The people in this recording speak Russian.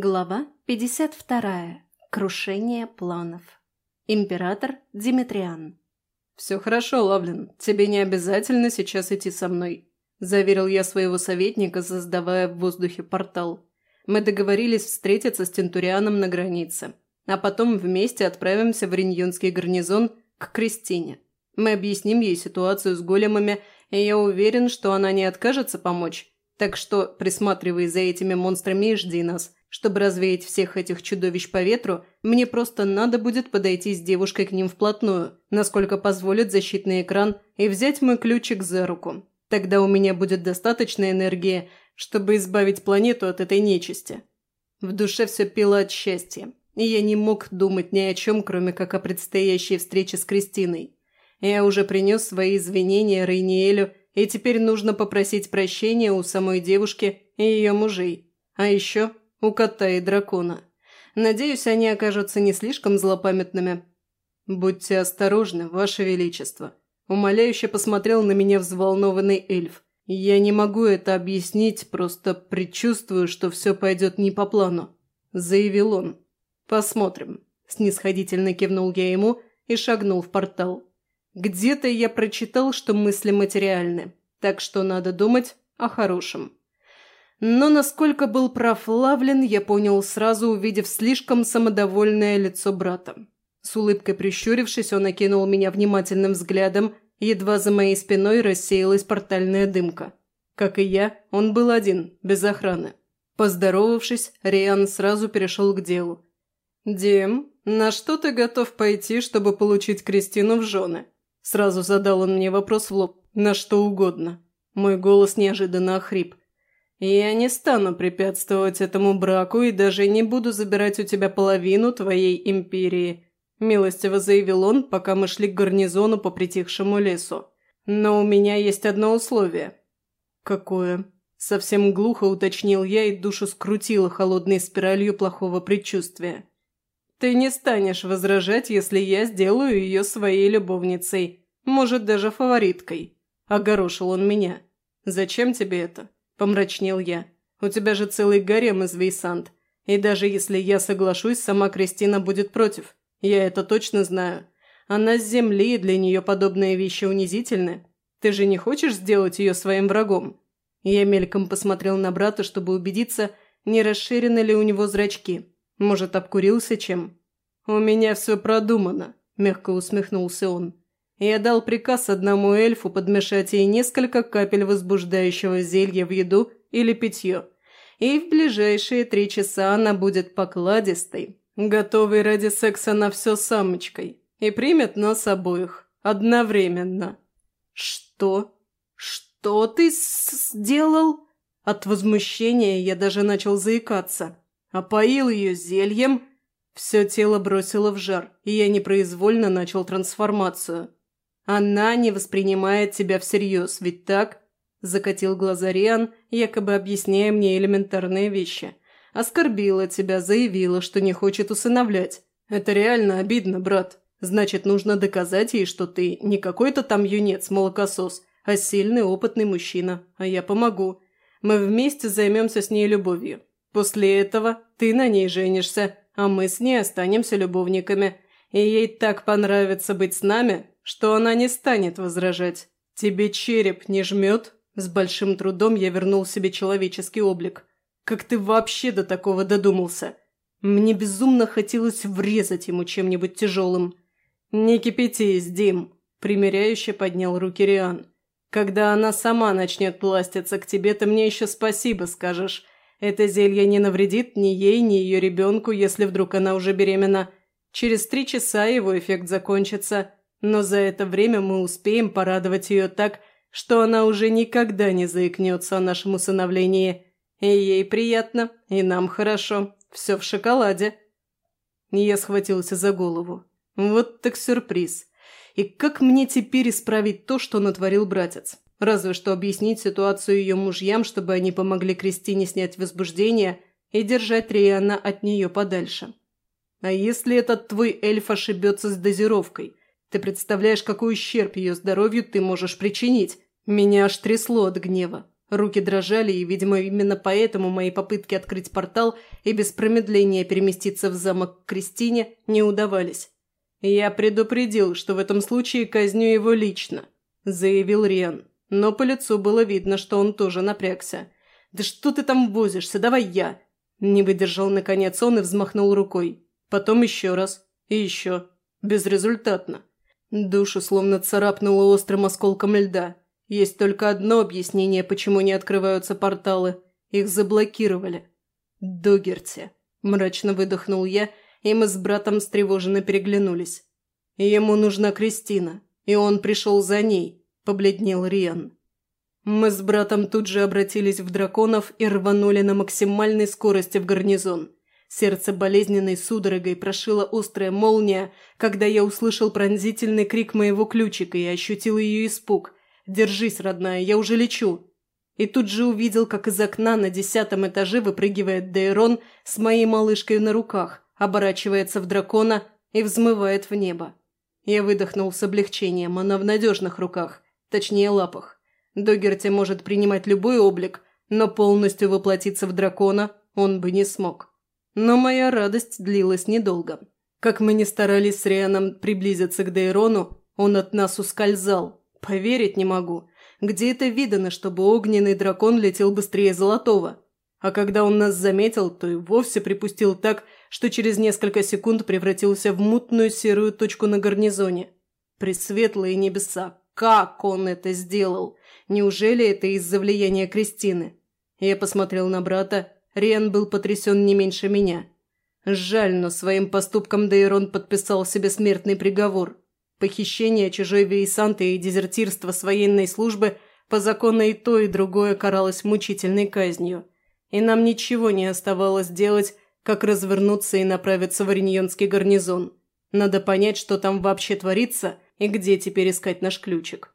Глава 52. Крушение планов. Император Димитриан. «Все хорошо, Лавлин. Тебе не обязательно сейчас идти со мной», – заверил я своего советника, создавая в воздухе портал. Мы договорились встретиться с Тентурианом на границе, а потом вместе отправимся в Риньонский гарнизон к Кристине. Мы объясним ей ситуацию с големами, и я уверен, что она не откажется помочь. Так что присматривай за этими монстрами и жди нас – чтобы развеять всех этих чудовищ по ветру, мне просто надо будет подойти с девушкой к ним вплотную, насколько позволит защитный экран, и взять мой ключик за руку. Тогда у меня будет достаточно энергии, чтобы избавить планету от этой нечисти. В душе все пело от счастья, и я не мог думать ни о чем, кроме как о предстоящей встрече с Кристиной. Я уже принес свои извинения Рейниэлю, и теперь нужно попросить прощения у самой девушки и ее мужей. А еще у кота и дракона. Надеюсь, они окажутся не слишком злопамятными. Будьте осторожны, Ваше Величество. Умоляюще посмотрел на меня взволнованный эльф. Я не могу это объяснить, просто предчувствую, что все пойдет не по плану. Заявил он. Посмотрим. Снисходительно кивнул я ему и шагнул в портал. Где-то я прочитал, что мысли материальны, так что надо думать о хорошем. Но насколько был прав Лавлин, я понял сразу, увидев слишком самодовольное лицо брата. С улыбкой прищурившись, он окинул меня внимательным взглядом, едва за моей спиной рассеялась портальная дымка. Как и я, он был один, без охраны. Поздоровавшись, Риан сразу перешел к делу. «Дим, на что ты готов пойти, чтобы получить Кристину в жены?» Сразу задал он мне вопрос в лоб. «На что угодно». Мой голос неожиданно охрип. «Я не стану препятствовать этому браку и даже не буду забирать у тебя половину твоей империи», – милостиво заявил он, пока мы шли к гарнизону по притихшему лесу. «Но у меня есть одно условие». «Какое?» – совсем глухо уточнил я и душу скрутила холодной спиралью плохого предчувствия. «Ты не станешь возражать, если я сделаю ее своей любовницей, может, даже фавориткой», – огорошил он меня. «Зачем тебе это?» Помрачнел я. «У тебя же целый гарем из Вейсант. И даже если я соглашусь, сама Кристина будет против. Я это точно знаю. Она с земли, и для нее подобные вещи унизительны. Ты же не хочешь сделать ее своим врагом?» Я мельком посмотрел на брата, чтобы убедиться, не расширены ли у него зрачки. Может, обкурился чем? «У меня все продумано», – мягко усмехнулся он. Я дал приказ одному эльфу подмешать ей несколько капель возбуждающего зелья в еду или питье. И в ближайшие три часа она будет покладистой, готовой ради секса на все самочкой, и примет нас обоих одновременно. «Что? Что ты сделал?» От возмущения я даже начал заикаться. Опоил ее зельем. Все тело бросило в жар, и я непроизвольно начал трансформацию. Она не воспринимает тебя всерьез, ведь так?» Закатил глаза Риан, якобы объясняя мне элементарные вещи. Оскорбила тебя, заявила, что не хочет усыновлять. Это реально обидно, брат. Значит, нужно доказать ей, что ты не какой-то там юнец-молокосос, а сильный, опытный мужчина. А я помогу. Мы вместе займемся с ней любовью. После этого ты на ней женишься, а мы с ней останемся любовниками. И ей так понравится быть с нами, что она не станет возражать. Тебе череп не жмет? С большим трудом я вернул себе человеческий облик. Как ты вообще до такого додумался? Мне безумно хотелось врезать ему чем-нибудь тяжелым. «Не кипятись, Дим», – примиряюще поднял руки Риан. «Когда она сама начнет пластиться к тебе, ты мне еще спасибо скажешь. Это зелье не навредит ни ей, ни ее ребенку, если вдруг она уже беременна. Через три часа его эффект закончится. Но за это время мы успеем порадовать ее так, что она уже никогда не заикнется о нашем усыновлении. И ей приятно, и нам хорошо. Все в шоколаде. Я схватился за голову. Вот так сюрприз. И как мне теперь исправить то, что натворил братец? Разве что объяснить ситуацию ее мужьям, чтобы они помогли Кристине снять возбуждение и держать Риана от нее подальше. А если этот твой эльф ошибется с дозировкой? Ты представляешь, какой ущерб ее здоровью ты можешь причинить? Меня аж трясло от гнева. Руки дрожали, и, видимо, именно поэтому мои попытки открыть портал и без промедления переместиться в замок к Кристине не удавались. «Я предупредил, что в этом случае казню его лично», – заявил Риан. Но по лицу было видно, что он тоже напрягся. «Да что ты там возишься? Давай я!» Не выдержал наконец он и взмахнул рукой. Потом еще раз. И еще. Безрезультатно. Душу словно царапнуло острым осколком льда. Есть только одно объяснение, почему не открываются порталы. Их заблокировали. «Догерти», – мрачно выдохнул я, и мы с братом встревоженно переглянулись. «Ему нужна Кристина, и он пришел за ней», – побледнел Риан. Мы с братом тут же обратились в драконов и рванули на максимальной скорости в гарнизон. Сердце болезненной судорогой прошила острая молния, когда я услышал пронзительный крик моего ключика и ощутил ее испуг. «Держись, родная, я уже лечу!» И тут же увидел, как из окна на десятом этаже выпрыгивает Дейрон с моей малышкой на руках, оборачивается в дракона и взмывает в небо. Я выдохнул с облегчением, она в надежных руках, точнее лапах. Догерти может принимать любой облик, но полностью воплотиться в дракона он бы не смог. Но моя радость длилась недолго. Как мы ни старались с Рианом приблизиться к Дейрону, он от нас ускользал. Поверить не могу. Где это видано, чтобы огненный дракон летел быстрее золотого? А когда он нас заметил, то и вовсе припустил так, что через несколько секунд превратился в мутную серую точку на гарнизоне. Пресветлые небеса, как он это сделал? Неужели это из-за влияния Кристины? Я посмотрел на брата. Риан был потрясен не меньше меня. Жаль, но своим поступком Дейрон подписал себе смертный приговор. Похищение чужой вейсанты и дезертирство с военной службы по закону и то, и другое каралось мучительной казнью. И нам ничего не оставалось делать, как развернуться и направиться в Ориньонский гарнизон. Надо понять, что там вообще творится и где теперь искать наш ключик.